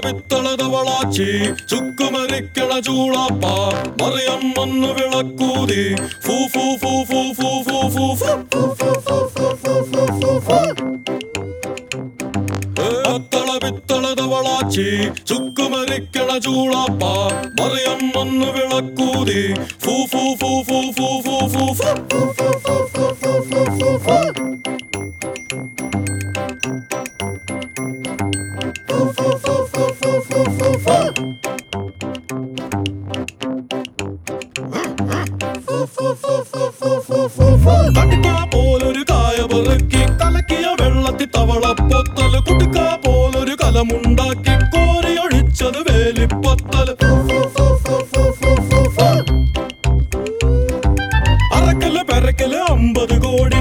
പിത്തളതവളാച്ചി ചുക്കുമരിക്കണ ചൂളാപ്പ മറിയം വന്ന് വിളക്കൂതി ഫൂ ഫൂ ഫൂ ഫൂ ഫൂ ഫൂ ഫൂ പിത്തളതവളാച്ചി ചുക്കുമരിക്കണ ചൂളാപ്പ മറിയം വന്ന് വിളക്കൂതി ഫൂ ഫൂ ഫൂ ഫൂ ഫൂ ഫൂ ഫൂ ഫൂ കടുക്ക പോലൊരു കായ വെള്ളത്തി പോലൊരു കലമുണ്ടാക്കി അമ്പത് കോടി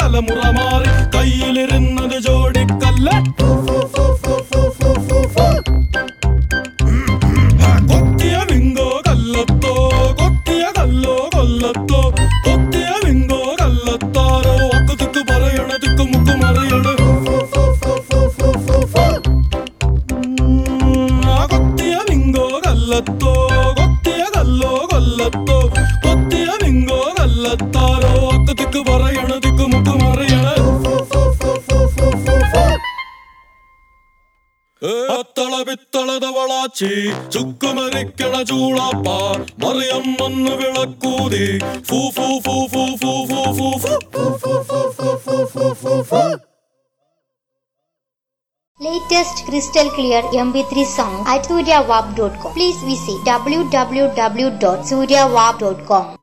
തലമുറ മാറി കയ്യിലിരുന്നത് ജോഡിക്കല്ല. അത്തള പിത്തളതവളാച്ചി ചുക്കുമരിക്കണ ചൂളാപ്പ മറിയം വന്ന് വിളക്കൂതി ഫൂ ഫൂ ഫൂ ഫൂ ഫൂ ഫൂ ഫൂ ഫൂ Latest crystal clear MP3 song at suryawap.com. Please visit www.suryawap.com.